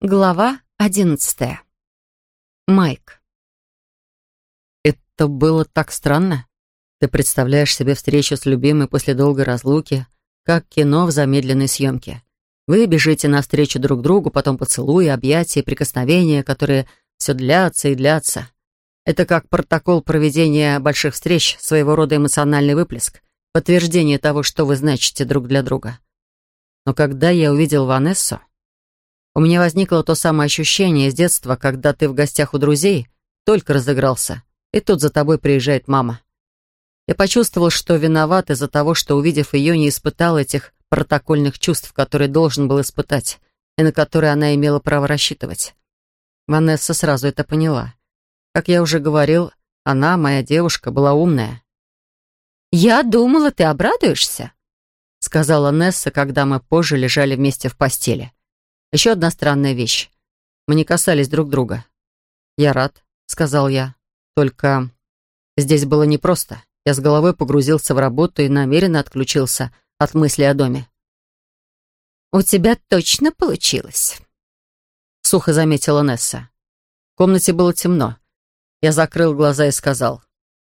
Глава одиннадцатая. Майк. Это было так странно. Ты представляешь себе встречу с любимой после долгой разлуки, как кино в замедленной съемке. Вы бежите навстречу друг другу, потом поцелуи, объятия, прикосновения, которые все длятся и длятся. Это как протокол проведения больших встреч, своего рода эмоциональный выплеск, подтверждение того, что вы значите друг для друга. Но когда я увидел Ванессу, у меня возникло то самое ощущение с детства, когда ты в гостях у друзей, только разыгрался, и тут за тобой приезжает мама. Я почувствовал, что виноват из-за того, что, увидев ее, не испытал этих протокольных чувств, которые должен был испытать, и на которые она имела право рассчитывать. Ванесса сразу это поняла. Как я уже говорил, она, моя девушка, была умная. «Я думала, ты обрадуешься», — сказала Несса, когда мы позже лежали вместе в постели. Еще одна странная вещь. Мы не касались друг друга. «Я рад», — сказал я. «Только здесь было непросто. Я с головой погрузился в работу и намеренно отключился от мысли о доме». «У тебя точно получилось», — сухо заметила Несса. В комнате было темно. Я закрыл глаза и сказал,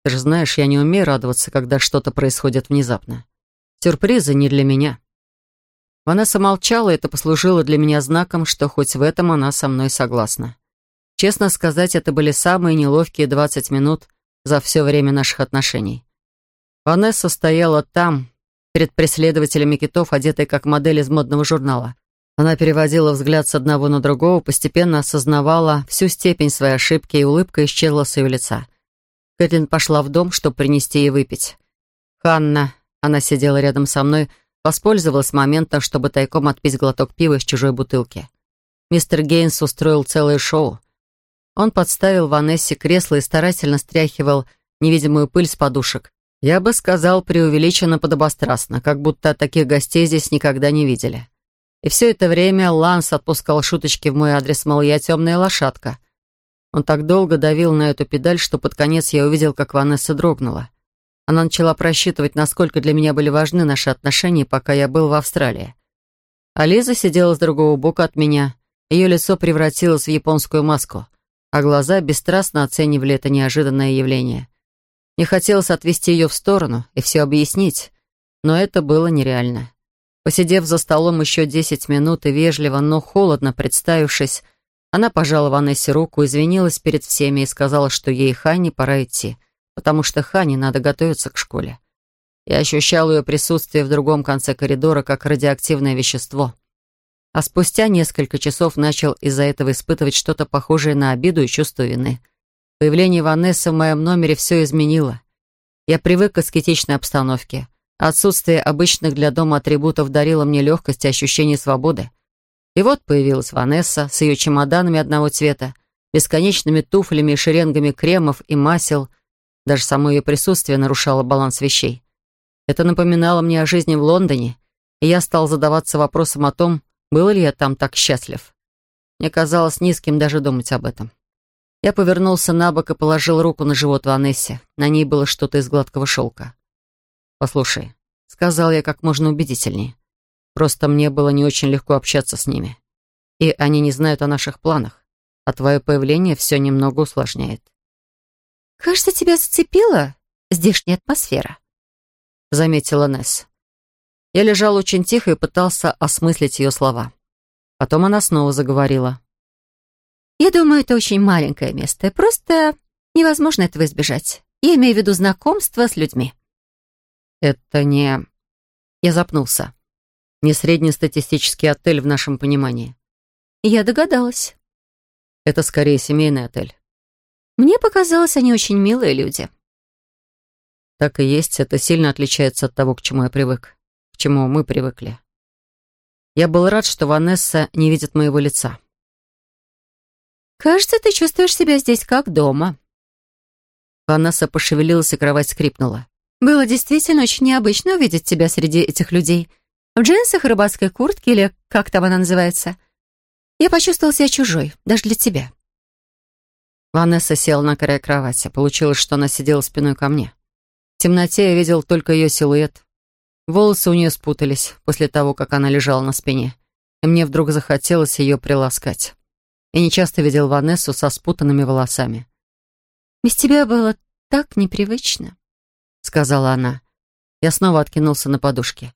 «Ты же знаешь, я не умею радоваться, когда что-то происходит внезапно. Сюрпризы не для меня». Ванесса молчала, это послужило для меня знаком, что хоть в этом она со мной согласна. Честно сказать, это были самые неловкие 20 минут за все время наших отношений. Ванесса стояла там, перед преследователями китов, одетая как модель из модного журнала. Она переводила взгляд с одного на другого, постепенно осознавала всю степень своей ошибки, и улыбка исчезла с ее лица. Кэтлин пошла в дом, чтобы принести ей выпить. Ханна, она сидела рядом со мной, Воспользовалась моментом, чтобы тайком отпить глоток пива из чужой бутылки. Мистер Гейнс устроил целое шоу. Он подставил Ванессе кресло и старательно стряхивал невидимую пыль с подушек. Я бы сказал, преувеличенно подобострастно, как будто таких гостей здесь никогда не видели. И все это время Ланс отпускал шуточки в мой адрес, мол, я темная лошадка. Он так долго давил на эту педаль, что под конец я увидел, как Ванесса дрогнула. Она начала просчитывать, насколько для меня были важны наши отношения, пока я был в Австралии. А Лиза сидела с другого бока от меня. Ее лицо превратилось в японскую маску, а глаза бесстрастно оценивали это неожиданное явление. Мне хотелось отвести ее в сторону и все объяснить, но это было нереально. Посидев за столом еще десять минут и вежливо, но холодно представившись, она пожала Ванессе руку, извинилась перед всеми и сказала, что ей Ханне пора идти потому что Хане надо готовиться к школе. Я ощущал ее присутствие в другом конце коридора как радиоактивное вещество. А спустя несколько часов начал из-за этого испытывать что-то похожее на обиду и чувство вины. Появление Ванессы в моем номере все изменило. Я привык к аскетичной обстановке. Отсутствие обычных для дома атрибутов дарило мне легкость и ощущение свободы. И вот появилась Ванесса с ее чемоданами одного цвета, бесконечными туфлями и шеренгами кремов и масел — даже само ее присутствие нарушало баланс вещей. Это напоминало мне о жизни в Лондоне, и я стал задаваться вопросом о том, был ли я там так счастлив. Мне казалось низким даже думать об этом. Я повернулся на бок и положил руку на живот Ванессе. На ней было что-то из гладкого шелка. «Послушай», — сказал я как можно убедительнее. «Просто мне было не очень легко общаться с ними. И они не знают о наших планах, а твое появление все немного усложняет. «Кажется, тебя зацепила здешняя атмосфера», — заметила Несс. Я лежал очень тихо и пытался осмыслить ее слова. Потом она снова заговорила. «Я думаю, это очень маленькое место. Просто невозможно этого избежать. Я имею в виду знакомство с людьми». «Это не...» Я запнулся. «Не среднестатистический отель в нашем понимании». «Я догадалась». «Это скорее семейный отель». Мне показалось, они очень милые люди. Так и есть, это сильно отличается от того, к чему я привык, к чему мы привыкли. Я был рад, что Ванесса не видит моего лица. «Кажется, ты чувствуешь себя здесь как дома». Ванесса пошевелилась, и кровать скрипнула. «Было действительно очень необычно увидеть тебя среди этих людей. В джинсах, рыбацкой куртке или как там она называется. Я почувствовала себя чужой, даже для тебя». Ванесса села на край кровати. Получилось, что она сидела спиной ко мне. В темноте я видел только ее силуэт. Волосы у нее спутались после того, как она лежала на спине. и мне вдруг захотелось ее приласкать. Я нечасто видел Ванессу со спутанными волосами. «Без тебя было так непривычно», — сказала она. Я снова откинулся на подушке.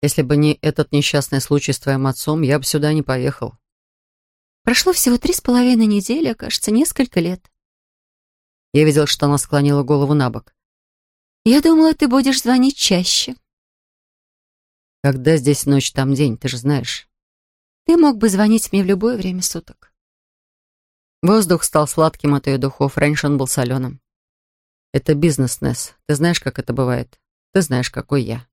Если бы не этот несчастный случай с твоим отцом, я бы сюда не поехал. Прошло всего три с половиной недели, а, кажется, несколько лет. Я видел, что она склонила голову на бок. Я думала, ты будешь звонить чаще. Когда здесь ночь, там день, ты же знаешь. Ты мог бы звонить мне в любое время суток. Воздух стал сладким от ее духов, раньше он был соленым. Это бизнес, Несс. Ты знаешь, как это бывает? Ты знаешь, какой я.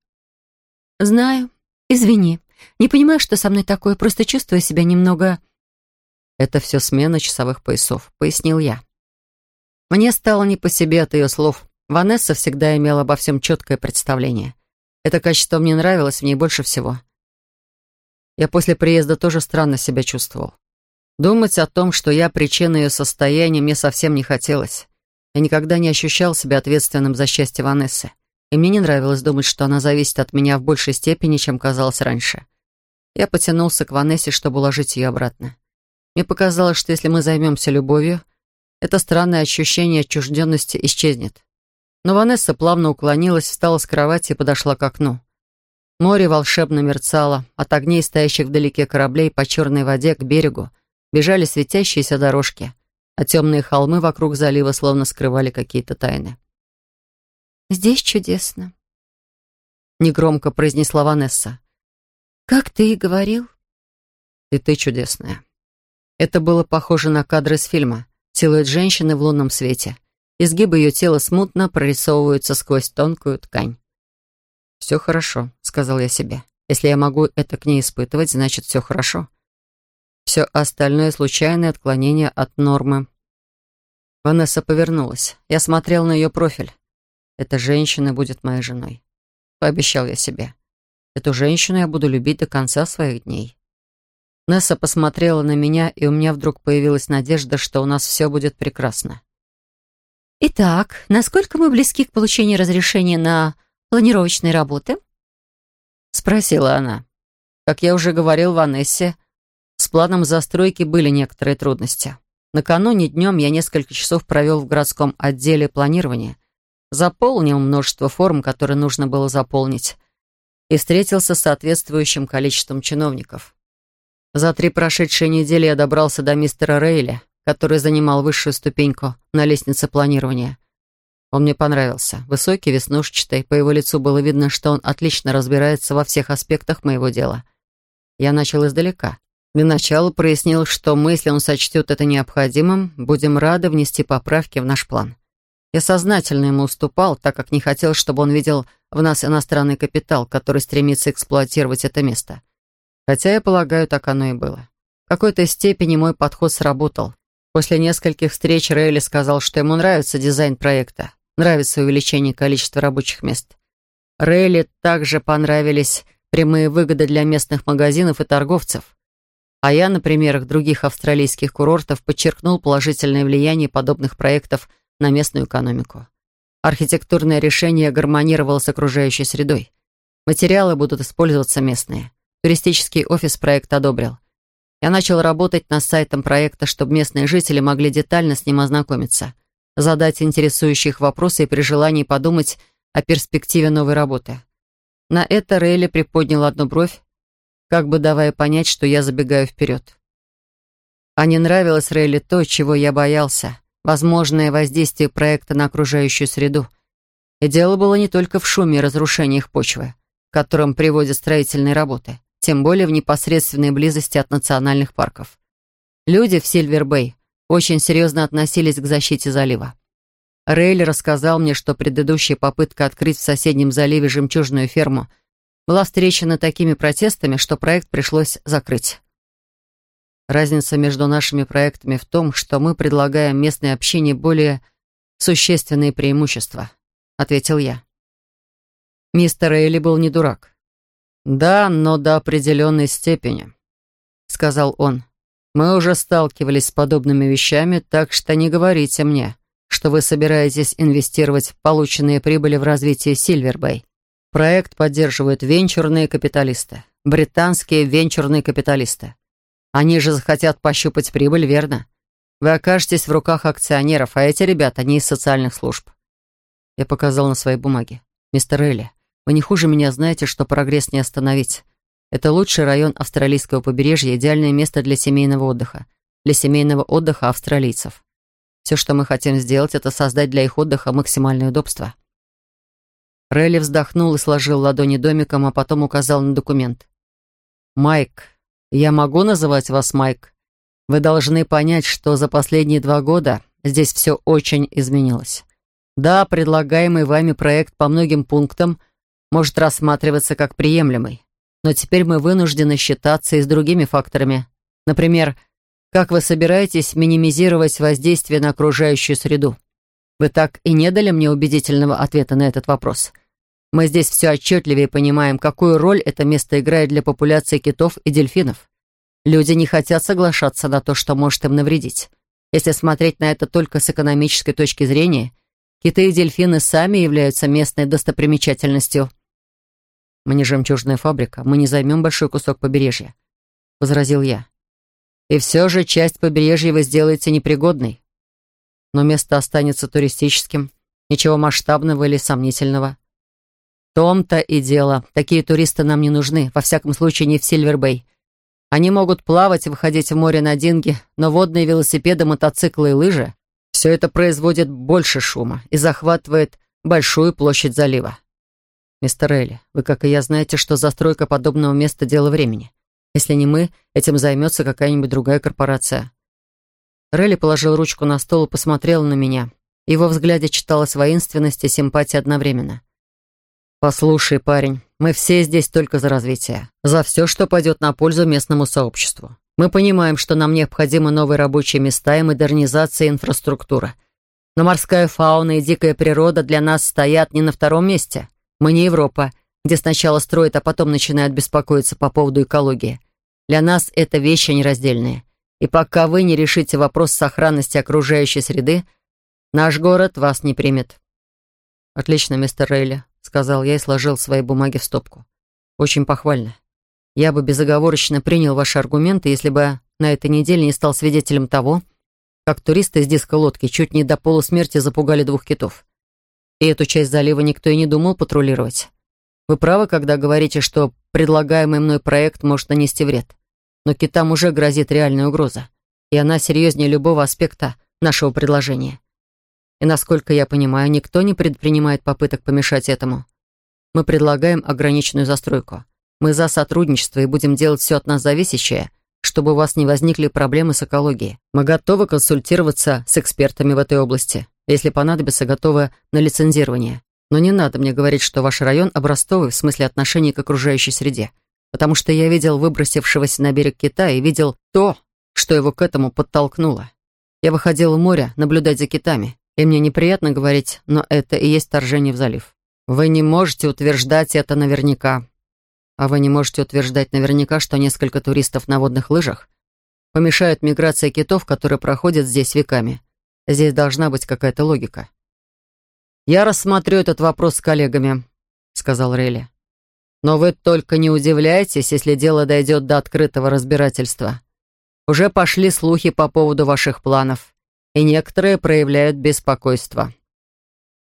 Знаю. Извини. Не понимаю, что со мной такое, просто чувствую себя немного... Это все смена часовых поясов, пояснил я. Мне стало не по себе от ее слов. Ванесса всегда имела обо всем четкое представление. Это качество мне нравилось в ней больше всего. Я после приезда тоже странно себя чувствовал. Думать о том, что я причина ее состояния, мне совсем не хотелось. Я никогда не ощущал себя ответственным за счастье Ванессы. И мне не нравилось думать, что она зависит от меня в большей степени, чем казалось раньше. Я потянулся к Ванессе, чтобы уложить ее обратно. Мне показалось, что если мы займемся любовью, это странное ощущение отчужденности исчезнет. Но Ванесса плавно уклонилась, встала с кровати и подошла к окну. Море волшебно мерцало, от огней, стоящих вдалеке кораблей по черной воде к берегу, бежали светящиеся дорожки, а темные холмы вокруг залива словно скрывали какие-то тайны. «Здесь чудесно», — негромко произнесла Ванесса. «Как ты и говорил». «И ты чудесная». Это было похоже на кадры из фильма. Силуэт женщины в лунном свете. Изгибы ее тела смутно прорисовываются сквозь тонкую ткань. «Все хорошо», — сказал я себе. «Если я могу это к ней испытывать, значит, все хорошо». Все остальное — случайное отклонение от нормы. Ванесса повернулась. Я смотрел на ее профиль. Эта женщина будет моей женой. Пообещал я себе. Эту женщину я буду любить до конца своих дней. Несса посмотрела на меня, и у меня вдруг появилась надежда, что у нас все будет прекрасно. «Итак, насколько мы близки к получению разрешения на планировочные работы?» Спросила она. Как я уже говорил Ванессе, с планом застройки были некоторые трудности. Накануне днем я несколько часов провел в городском отделе планирования, заполнил множество форм, которые нужно было заполнить, и встретился с соответствующим количеством чиновников. За три прошедшие недели я добрался до мистера Рейли, который занимал высшую ступеньку на лестнице планирования. Он мне понравился. Высокий, веснушчатый, по его лицу было видно, что он отлично разбирается во всех аспектах моего дела. Я начал издалека. Для начала прояснил, что мы, если он сочтет это необходимым, будем рады внести поправки в наш план. Я сознательно ему уступал, так как не хотел, чтобы он видел в нас иностранный капитал, который стремится эксплуатировать это место. Хотя, я полагаю, так оно и было. В какой-то степени мой подход сработал. После нескольких встреч Рейли сказал, что ему нравится дизайн проекта, нравится увеличение количества рабочих мест. Рейли также понравились прямые выгоды для местных магазинов и торговцев. А я на примерах других австралийских курортов подчеркнул положительное влияние подобных проектов на местную экономику. Архитектурное решение гармонировало с окружающей средой. Материалы будут использоваться местные. Туристический офис проект одобрил. Я начал работать над сайтом проекта, чтобы местные жители могли детально с ним ознакомиться, задать интересующие их вопросы и при желании подумать о перспективе новой работы. На это Рейли приподнял одну бровь, как бы давая понять, что я забегаю вперед. А не нравилось Рейли то, чего я боялся, возможное воздействие проекта на окружающую среду. И дело было не только в шуме и разрушении их почвы, которым приводят строительные работы, тем более в непосредственной близости от национальных парков. Люди в Сильвер-Бэй очень серьезно относились к защите залива. Рейли рассказал мне, что предыдущая попытка открыть в соседнем заливе жемчужную ферму – была встречена такими протестами, что проект пришлось закрыть. Разница между нашими проектами в том, что мы предлагаем местной общине более существенные преимущества, ответил я. Мистер Эйли был не дурак. «Да, но до определенной степени», — сказал он. «Мы уже сталкивались с подобными вещами, так что не говорите мне, что вы собираетесь инвестировать полученные прибыли в развитие Сильвербэй. Проект поддерживают венчурные капиталисты. британские венчурные капиталисты. Они же захотят пощупать прибыль, верно? Вы окажетесь в руках акционеров, а эти ребята не из социальных служб. Я показал на своей бумаге. Мистер Элли, вы не хуже меня знаете, что прогресс не остановить. Это лучший район австралийского побережья, идеальное место для семейного отдыха. Для семейного отдыха австралийцев. Все, что мы хотим сделать, это создать для их отдыха максимальное удобство. Релли вздохнул и сложил ладони домиком, а потом указал на документ. «Майк, я могу называть вас Майк?» Вы должны понять, что за последние два года здесь все очень изменилось. Да, предлагаемый вами проект по многим пунктам может рассматриваться как приемлемый, но теперь мы вынуждены считаться и с другими факторами. Например, как вы собираетесь минимизировать воздействие на окружающую среду? Вы так и не дали мне убедительного ответа на этот вопрос. Мы здесь все отчетливее понимаем, какую роль это место играет для популяции китов и дельфинов. Люди не хотят соглашаться на то, что может им навредить. Если смотреть на это только с экономической точки зрения, киты и дельфины сами являются местной достопримечательностью. «Мы не жемчужная фабрика, мы не займем большой кусок побережья», — возразил я. «И все же часть побережья вы сделаете непригодной. Но место останется туристическим, ничего масштабного или сомнительного». Том-то и дело. Такие туристы нам не нужны, во всяком случае не в Сильвербэй. Они могут плавать и выходить в море на динги, но водные велосипеды, мотоциклы и лыжи — все это производит больше шума и захватывает большую площадь залива. Мистер Элли, вы, как и я, знаете, что застройка подобного места — дело времени. Если не мы, этим займется какая-нибудь другая корпорация. Релли положил ручку на стол и посмотрел на меня. Его взгляде читалась воинственность и симпатия одновременно. «Послушай, парень, мы все здесь только за развитие. За все, что пойдет на пользу местному сообществу. Мы понимаем, что нам необходимы новые рабочие места и модернизация инфраструктуры. Но морская фауна и дикая природа для нас стоят не на втором месте. Мы не Европа, где сначала строят, а потом начинают беспокоиться по поводу экологии. Для нас это вещи нераздельные. И пока вы не решите вопрос сохранности окружающей среды, наш город вас не примет. Отлично, мистер Рейли сказал я и сложил свои бумаги в стопку. «Очень похвально. Я бы безоговорочно принял ваши аргументы, если бы на этой неделе не стал свидетелем того, как туристы из диско-лодки чуть не до полусмерти запугали двух китов. И эту часть залива никто и не думал патрулировать. Вы правы, когда говорите, что предлагаемый мной проект может нанести вред. Но китам уже грозит реальная угроза, и она серьезнее любого аспекта нашего предложения. И, насколько я понимаю, никто не предпринимает попыток помешать этому. Мы предлагаем ограниченную застройку. Мы за сотрудничество и будем делать все от нас зависящее, чтобы у вас не возникли проблемы с экологией. Мы готовы консультироваться с экспертами в этой области. Если понадобится, готовы на лицензирование. Но не надо мне говорить, что ваш район образцовый в смысле отношений к окружающей среде. Потому что я видел выбросившегося на берег кита и видел то, что его к этому подтолкнуло. Я выходил в море наблюдать за китами, и мне неприятно говорить, но это и есть вторжение в залив. Вы не можете утверждать это наверняка. А вы не можете утверждать наверняка, что несколько туристов на водных лыжах помешают миграции китов, которые проходят здесь веками. Здесь должна быть какая-то логика. «Я рассмотрю этот вопрос с коллегами», — сказал Рейли. «Но вы только не удивляйтесь, если дело дойдет до открытого разбирательства. Уже пошли слухи по поводу ваших планов и некоторые проявляют беспокойство.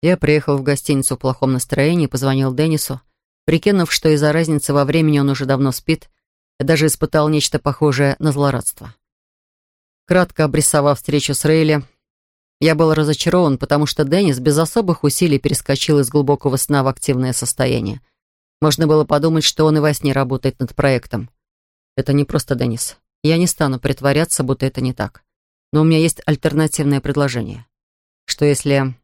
Я приехал в гостиницу в плохом настроении и позвонил Деннису, прикинув, что из-за разницы во времени он уже давно спит, и даже испытал нечто похожее на злорадство. Кратко обрисовав встречу с Рейли, я был разочарован, потому что Деннис без особых усилий перескочил из глубокого сна в активное состояние. Можно было подумать, что он и во сне работает над проектом. Это не просто Деннис. Я не стану притворяться, будто это не так. Но у меня есть альтернативное предложение. Что если...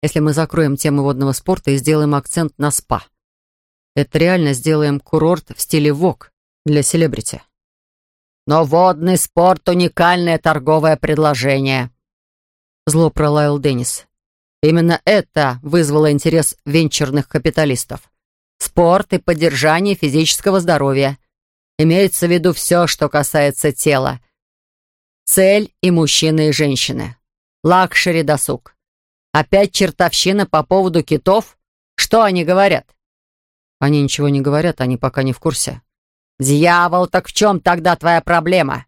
Если мы закроем тему водного спорта и сделаем акцент на спа? Это реально сделаем курорт в стиле ВОК для селебрити. Но водный спорт — уникальное торговое предложение. Зло пролаял Деннис. Именно это вызвало интерес венчурных капиталистов. Спорт и поддержание физического здоровья. Имеется в виду все, что касается тела — Цель и мужчины, и женщины. Luxury досуг. Опять чертовщина по поводу китов? Что они говорят? Они ничего не говорят, они пока не в курсе. «Дьявол, так в чем тогда твоя проблема?»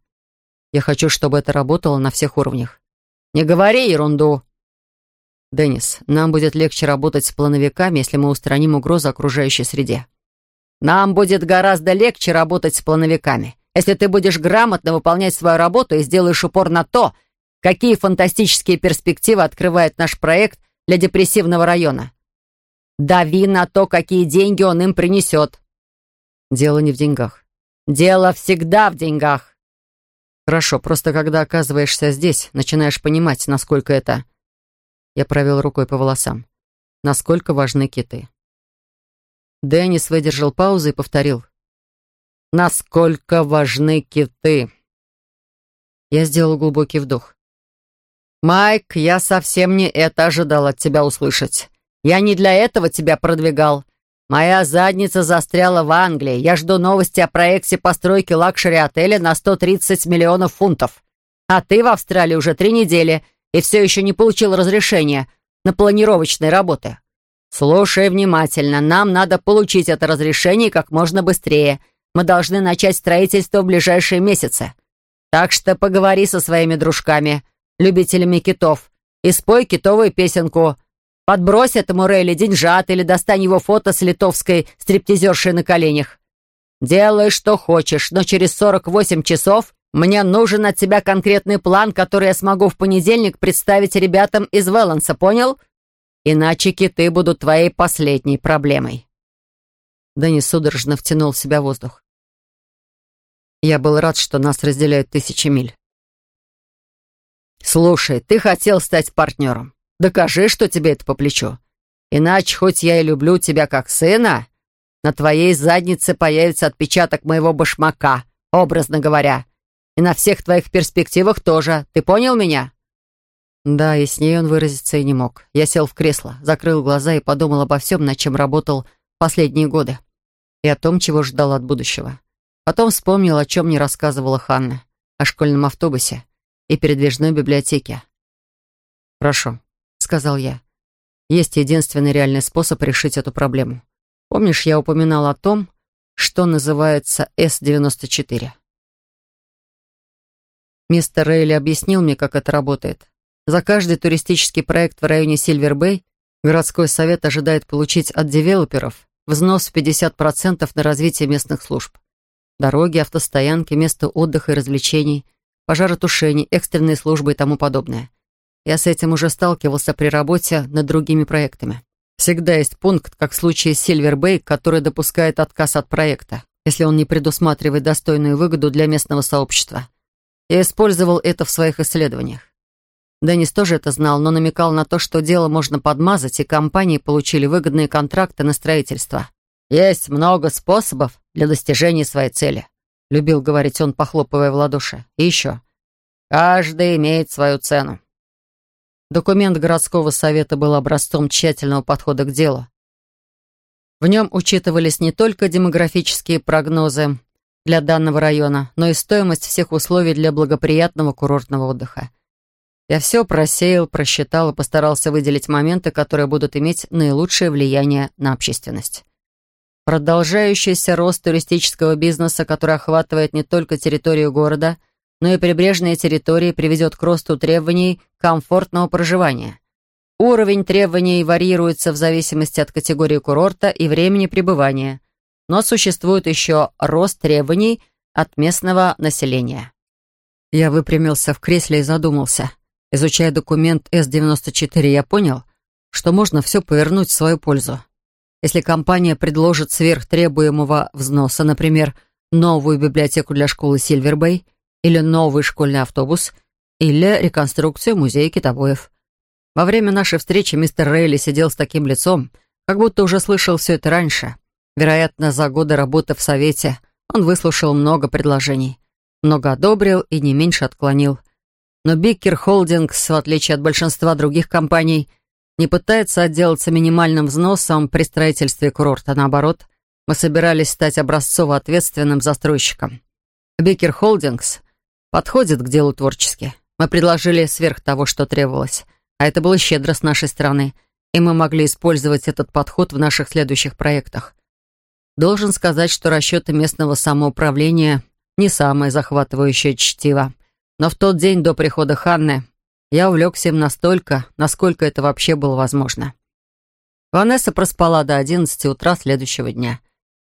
«Я хочу, чтобы это работало на всех уровнях». «Не говори ерунду!» «Деннис, нам будет легче работать с плановиками, если мы устраним угрозу окружающей среде». «Нам будет гораздо легче работать с плановиками, если ты будешь грамотно выполнять свою работу и сделаешь упор на то, какие фантастические перспективы открывает наш проект для депрессивного района. Дави на то, какие деньги он им принесет». «Дело не в деньгах. Дело всегда в деньгах. Хорошо, просто когда оказываешься здесь, начинаешь понимать, насколько это... Я провел рукой по волосам. Насколько важны киты. Деннис выдержал паузу и повторил. «Насколько важны киты!» Я сделал глубокий вдох. «Майк, я совсем не это ожидал от тебя услышать. Я не для этого тебя продвигал. Моя задница застряла в Англии. Я жду новости о проекте постройки лакшери-отеля на 130 миллионов фунтов. А ты в Австралии уже три недели и все еще не получил разрешения на планировочные работы. Слушай внимательно. Нам надо получить это разрешение как можно быстрее. Мы должны начать строительство в ближайшие месяцы. Так что поговори со своими дружками, любителями китов, и спой китовую песенку Подбрось этому Рейли деньжат или достань его фото с литовской стриптизершей на коленях. Делай, что хочешь, но через 48 часов мне нужен от тебя конкретный план, который я смогу в понедельник представить ребятам из Веланса, понял? Иначе киты будут твоей последней проблемой». Дэнни судорожно втянул в себя воздух. Я был рад, что нас разделяют тысячи миль. «Слушай, ты хотел стать партнером. Докажи, что тебе это по плечу. Иначе, хоть я и люблю тебя как сына, на твоей заднице появится отпечаток моего башмака, образно говоря. И на всех твоих перспективах тоже. Ты понял меня?» Да, и с ней он выразиться и не мог. Я сел в кресло, закрыл глаза и подумал обо всем, над чем работал последние годы. И о том, чего ждал от будущего. Потом вспомнил, о чем мне рассказывала Ханна. О школьном автобусе и передвижной библиотеке. «Хорошо сказал я. Есть единственный реальный способ решить эту проблему. Помнишь, я упоминал о том, что называется С-94? Мистер Рейли объяснил мне, как это работает. За каждый туристический проект в районе Сильвер-Бэй городской совет ожидает получить от девелоперов взнос в 50% на развитие местных служб. Дороги, автостоянки, место отдыха и развлечений, пожаротушение, экстренные службы и тому подобное. Я с этим уже сталкивался при работе над другими проектами. Всегда есть пункт, как в случае Silver который допускает отказ от проекта, если он не предусматривает достойную выгоду для местного сообщества. Я использовал это в своих исследованиях. Деннис тоже это знал, но намекал на то, что дело можно подмазать, и компании получили выгодные контракты на строительство. «Есть много способов для достижения своей цели», — любил говорить он, похлопывая в ладоши. «И еще. Каждый имеет свою цену. Документ городского совета был образцом тщательного подхода к делу. В нем учитывались не только демографические прогнозы для данного района, но и стоимость всех условий для благоприятного курортного отдыха. Я все просеял, просчитал и постарался выделить моменты, которые будут иметь наилучшее влияние на общественность. Продолжающийся рост туристического бизнеса, который охватывает не только территорию города – но и прибрежные территории приведет к росту требований комфортного проживания. Уровень требований варьируется в зависимости от категории курорта и времени пребывания, но существует еще рост требований от местного населения. Я выпрямился в кресле и задумался. Изучая документ С-94, я понял, что можно все повернуть в свою пользу. Если компания предложит сверх требуемого взноса, например, новую библиотеку для школы Сильвербэй, или новый школьный автобус, или реконструкцию музея китобоев. Во время нашей встречи мистер Рейли сидел с таким лицом, как будто уже слышал все это раньше. Вероятно, за годы работы в Совете он выслушал много предложений, много одобрил и не меньше отклонил. Но Биккер Холдингс, в отличие от большинства других компаний, не пытается отделаться минимальным взносом при строительстве курорта. Наоборот, мы собирались стать образцово ответственным застройщиком. Бикер Холдингс подходит к делу творчески. Мы предложили сверх того, что требовалось, а это было щедро с нашей стороны, и мы могли использовать этот подход в наших следующих проектах. Должен сказать, что расчеты местного самоуправления не самое захватывающее чтиво. Но в тот день до прихода Ханны я увлекся им настолько, насколько это вообще было возможно. Ванесса проспала до одиннадцати утра следующего дня.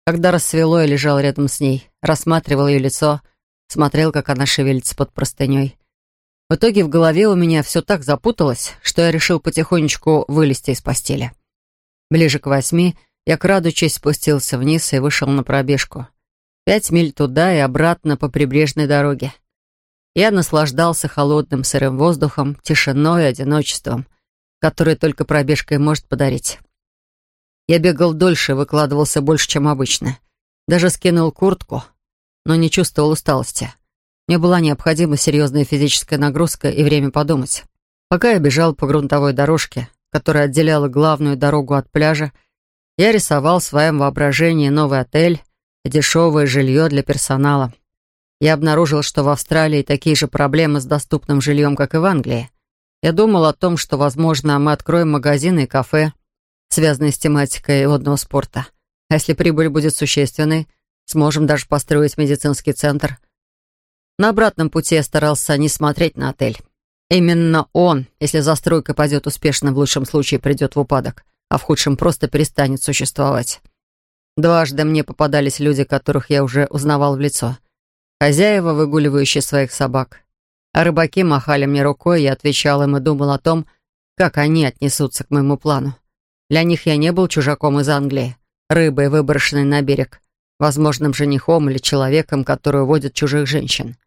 Когда рассвело, я лежал рядом с ней, рассматривал ее лицо, смотрел, как она шевелится под простыней. В итоге в голове у меня все так запуталось, что я решил потихонечку вылезти из постели. Ближе к восьми я, крадучись, спустился вниз и вышел на пробежку. Пять миль туда и обратно по прибрежной дороге. Я наслаждался холодным сырым воздухом, тишиной и одиночеством, которое только пробежкой может подарить. Я бегал дольше, выкладывался больше, чем обычно. Даже скинул куртку, но не чувствовал усталости. Мне была необходима серьезная физическая нагрузка и время подумать. Пока я бежал по грунтовой дорожке, которая отделяла главную дорогу от пляжа, я рисовал в своем воображении новый отель и дешевое жилье для персонала. Я обнаружил, что в Австралии такие же проблемы с доступным жильем, как и в Англии. Я думал о том, что, возможно, мы откроем магазины и кафе, связанные с тематикой водного спорта. А если прибыль будет существенной, сможем даже построить медицинский центр. На обратном пути я старался не смотреть на отель. Именно он, если застройка пойдет успешно, в лучшем случае придет в упадок, а в худшем просто перестанет существовать. Дважды мне попадались люди, которых я уже узнавал в лицо. Хозяева, выгуливающие своих собак. А рыбаки махали мне рукой, я отвечал им и думал о том, как они отнесутся к моему плану. Для них я не был чужаком из Англии, рыбой, выброшенной на берег, возможным женихом или человеком, который уводит чужих женщин.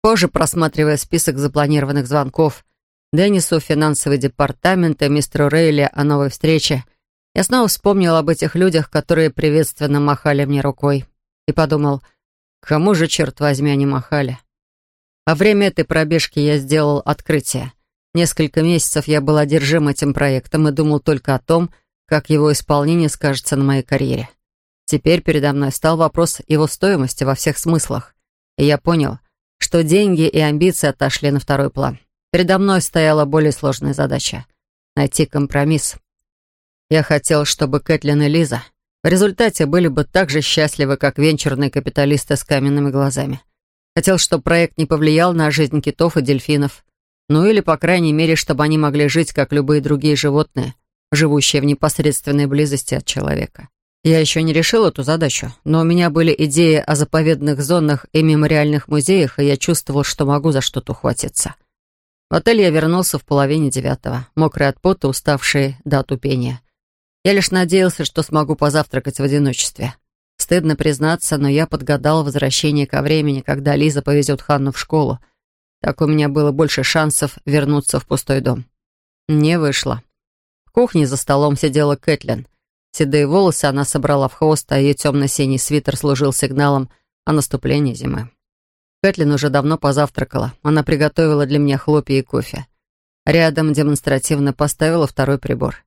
Позже, просматривая список запланированных звонков Деннису, финансовый департамент и мистеру Рейли о новой встрече, я снова вспомнил об этих людях, которые приветственно махали мне рукой, и подумал, кому же, черт возьми, они махали. Во время этой пробежки я сделал открытие — Несколько месяцев я был одержим этим проектом и думал только о том, как его исполнение скажется на моей карьере. Теперь передо мной стал вопрос его стоимости во всех смыслах. И я понял, что деньги и амбиции отошли на второй план. Передо мной стояла более сложная задача — найти компромисс. Я хотел, чтобы Кэтлин и Лиза в результате были бы так же счастливы, как венчурные капиталисты с каменными глазами. Хотел, чтобы проект не повлиял на жизнь китов и дельфинов, ну или, по крайней мере, чтобы они могли жить, как любые другие животные, живущие в непосредственной близости от человека. Я еще не решил эту задачу, но у меня были идеи о заповедных зонах и мемориальных музеях, и я чувствовал, что могу за что-то ухватиться. В отель я вернулся в половине девятого, мокрый от пота, уставший до отупения. Я лишь надеялся, что смогу позавтракать в одиночестве. Стыдно признаться, но я подгадал возвращение ко времени, когда Лиза повезет Ханну в школу, так у меня было больше шансов вернуться в пустой дом. Не вышло. В кухне за столом сидела Кэтлин. Седые волосы она собрала в хвост, а ее темно-синий свитер служил сигналом о наступлении зимы. Кэтлин уже давно позавтракала. Она приготовила для меня хлопья и кофе. Рядом демонстративно поставила второй прибор.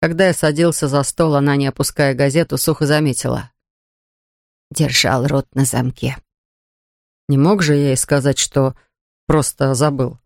Когда я садился за стол, она, не опуская газету, сухо заметила. Держал рот на замке. Не мог же я ей сказать, что Просто забыл.